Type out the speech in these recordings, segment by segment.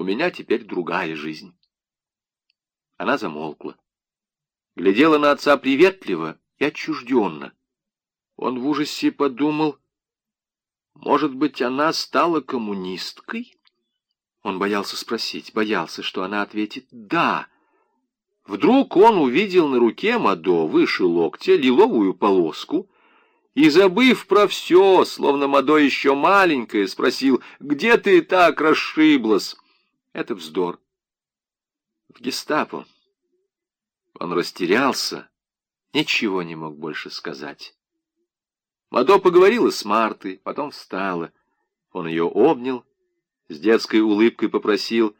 У меня теперь другая жизнь. Она замолкла. Глядела на отца приветливо и отчужденно. Он в ужасе подумал, может быть, она стала коммунисткой? Он боялся спросить, боялся, что она ответит «да». Вдруг он увидел на руке Мадо выше локтя лиловую полоску и, забыв про все, словно Мадо еще маленькая, спросил «Где ты так расшиблась?» Это вздор. В гестапо. Он растерялся, ничего не мог больше сказать. Мадо поговорила с Мартой, потом встала. Он ее обнял, с детской улыбкой попросил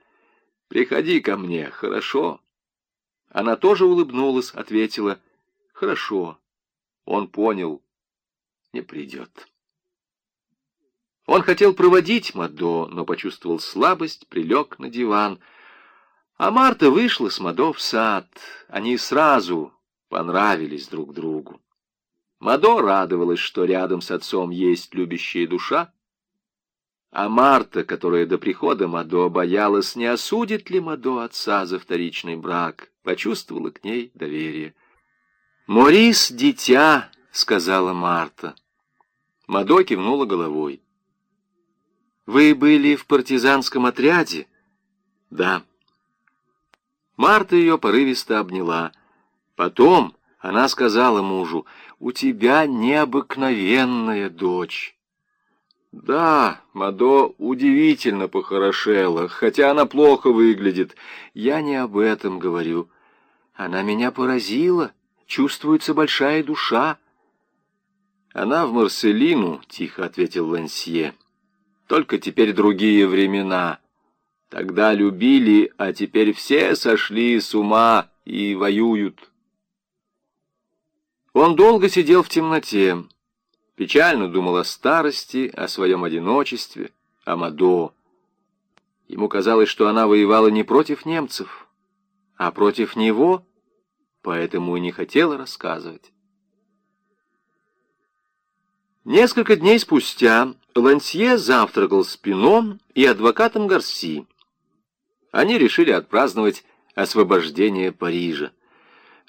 «Приходи ко мне, хорошо?» Она тоже улыбнулась, ответила «Хорошо». Он понял, не придет. Он хотел проводить Мадо, но почувствовал слабость, прилег на диван. А Марта вышла с Мадо в сад. Они сразу понравились друг другу. Мадо радовалась, что рядом с отцом есть любящая душа. А Марта, которая до прихода Мадо боялась, не осудит ли Мадо отца за вторичный брак, почувствовала к ней доверие. «Морис — дитя», — сказала Марта. Мадо кивнула головой. Вы были в партизанском отряде? Да. Марта ее порывисто обняла. Потом она сказала мужу, у тебя необыкновенная дочь. Да, Мадо удивительно похорошела, хотя она плохо выглядит. Я не об этом говорю. Она меня поразила, чувствуется большая душа. Она в Марселину, — тихо ответил Лансье. Только теперь другие времена. Тогда любили, а теперь все сошли с ума и воюют. Он долго сидел в темноте, печально думал о старости, о своем одиночестве, о Мадо. Ему казалось, что она воевала не против немцев, а против него, поэтому и не хотела рассказывать. Несколько дней спустя Лансье завтракал с Пино и адвокатом Гарси. Они решили отпраздновать освобождение Парижа.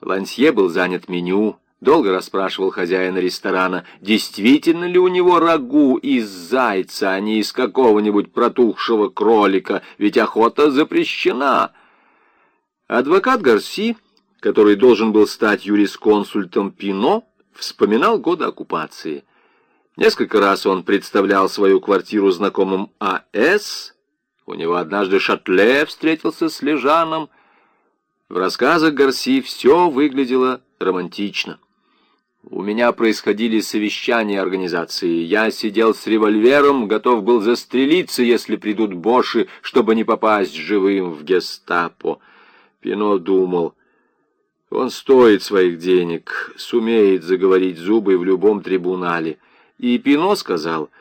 Лансье был занят меню, долго расспрашивал хозяина ресторана, действительно ли у него рагу из зайца, а не из какого-нибудь протухшего кролика, ведь охота запрещена. Адвокат Гарси, который должен был стать юрисконсультом Пино, вспоминал годы оккупации. Несколько раз он представлял свою квартиру знакомым А.С. У него однажды Шатле встретился с Лежаном. В рассказах Гарси все выглядело романтично. У меня происходили совещания организации. Я сидел с револьвером, готов был застрелиться, если придут боши, чтобы не попасть живым в гестапо. Пино думал, он стоит своих денег, сумеет заговорить зубы в любом трибунале. И Пино сказал,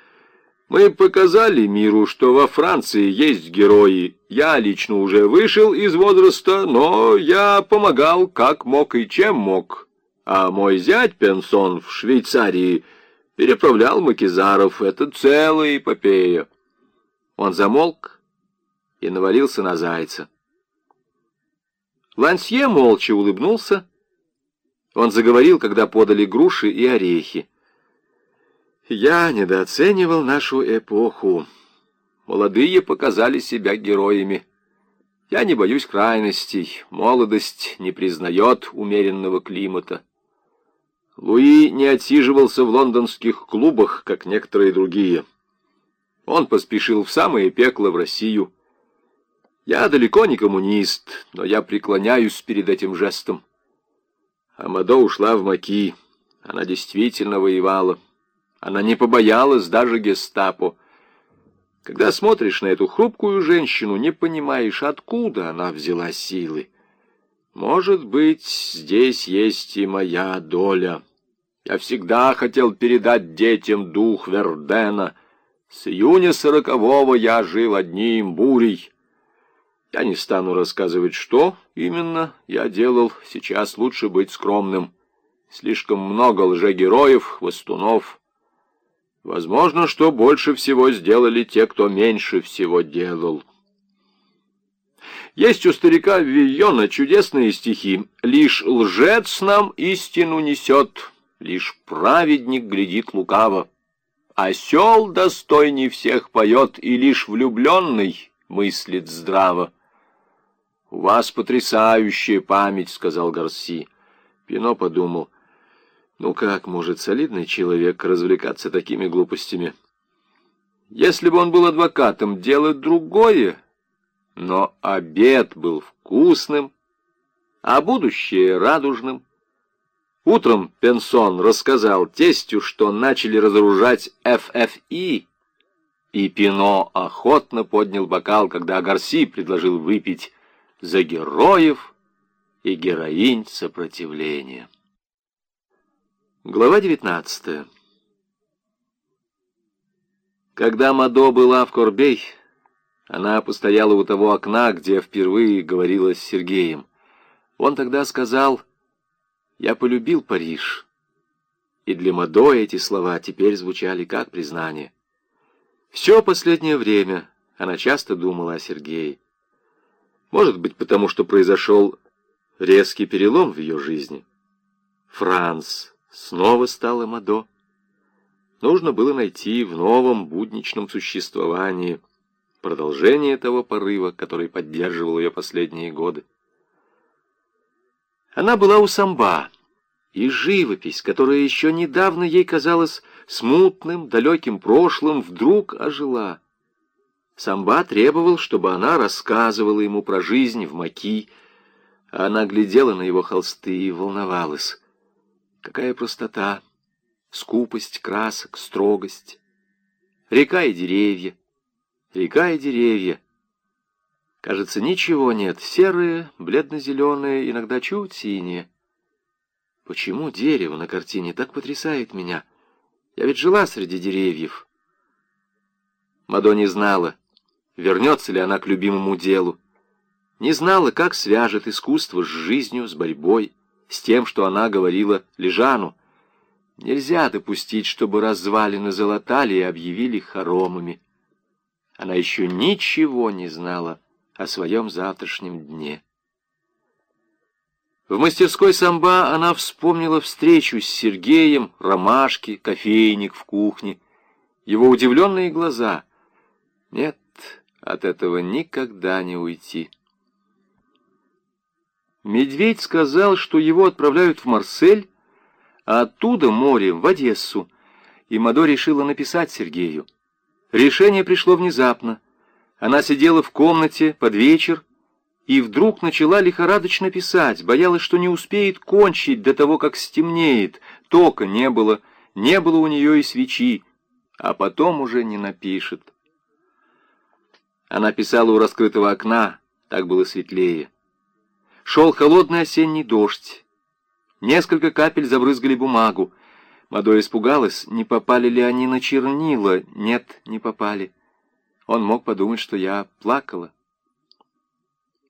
«Мы показали миру, что во Франции есть герои. Я лично уже вышел из возраста, но я помогал как мог и чем мог. А мой зять Пенсон в Швейцарии переправлял макизаров. Это целая эпопея». Он замолк и навалился на зайца. Лансье молча улыбнулся. Он заговорил, когда подали груши и орехи. Я недооценивал нашу эпоху. Молодые показали себя героями. Я не боюсь крайностей. Молодость не признает умеренного климата. Луи не отсиживался в лондонских клубах, как некоторые другие. Он поспешил в самое пекло в Россию. Я далеко не коммунист, но я преклоняюсь перед этим жестом. Амадо ушла в Маки. Она действительно воевала. Она не побоялась даже гестапо. Когда смотришь на эту хрупкую женщину, не понимаешь, откуда она взяла силы. Может быть, здесь есть и моя доля. Я всегда хотел передать детям дух Вердена. С июня сорокового я жил одним бурей. Я не стану рассказывать, что именно я делал. Сейчас лучше быть скромным. Слишком много лжегероев, хвостунов — Возможно, что больше всего сделали те, кто меньше всего делал. Есть у старика Вийона чудесные стихи. Лишь лжец нам истину несет, лишь праведник глядит лукаво. Осел достойней всех поет, и лишь влюбленный мыслит здраво. «У вас потрясающая память», — сказал Гарси. Пино подумал, ну как может солидный человек развлекаться такими глупостями? Если бы он был адвокатом, дело другое, но обед был вкусным, а будущее радужным. Утром Пенсон рассказал тестю, что начали разоружать ФФИ, и Пино охотно поднял бокал, когда Гарси предложил выпить за героев и героинь сопротивления. Глава 19 Когда Мадо была в Корбей, она постояла у того окна, где впервые говорила с Сергеем. Он тогда сказал «Я полюбил Париж». И для Мадо эти слова теперь звучали как признание. Все последнее время она часто думала о Сергее. Может быть, потому что произошел резкий перелом в ее жизни. Франц снова стала Мадо. Нужно было найти в новом будничном существовании продолжение того порыва, который поддерживал ее последние годы. Она была у самба, и живопись, которая еще недавно ей казалась смутным, далеким прошлым, вдруг ожила. Самба требовал, чтобы она рассказывала ему про жизнь в Маки, а она глядела на его холсты и волновалась. Какая простота, скупость красок, строгость. Река и деревья, река и деревья. Кажется, ничего нет, серые, бледно-зеленые, иногда чуть синие. Почему дерево на картине так потрясает меня? Я ведь жила среди деревьев. Мадо не знала, вернется ли она к любимому делу. Не знала, как свяжет искусство с жизнью, с борьбой с тем, что она говорила Лежану. Нельзя допустить, чтобы развалины залатали и объявили хоромами. Она еще ничего не знала о своем завтрашнем дне. В мастерской самба она вспомнила встречу с Сергеем, ромашки, кофейник в кухне, его удивленные глаза. Нет, от этого никогда не уйти. Медведь сказал, что его отправляют в Марсель, а оттуда морем в Одессу, и Мадо решила написать Сергею. Решение пришло внезапно. Она сидела в комнате под вечер и вдруг начала лихорадочно писать, боялась, что не успеет кончить до того, как стемнеет. Тока не было, не было у нее и свечи, а потом уже не напишет. Она писала у раскрытого окна, так было светлее. Шел холодный осенний дождь. Несколько капель забрызгали бумагу. Мадо испугалась, не попали ли они на чернила. Нет, не попали. Он мог подумать, что я плакала.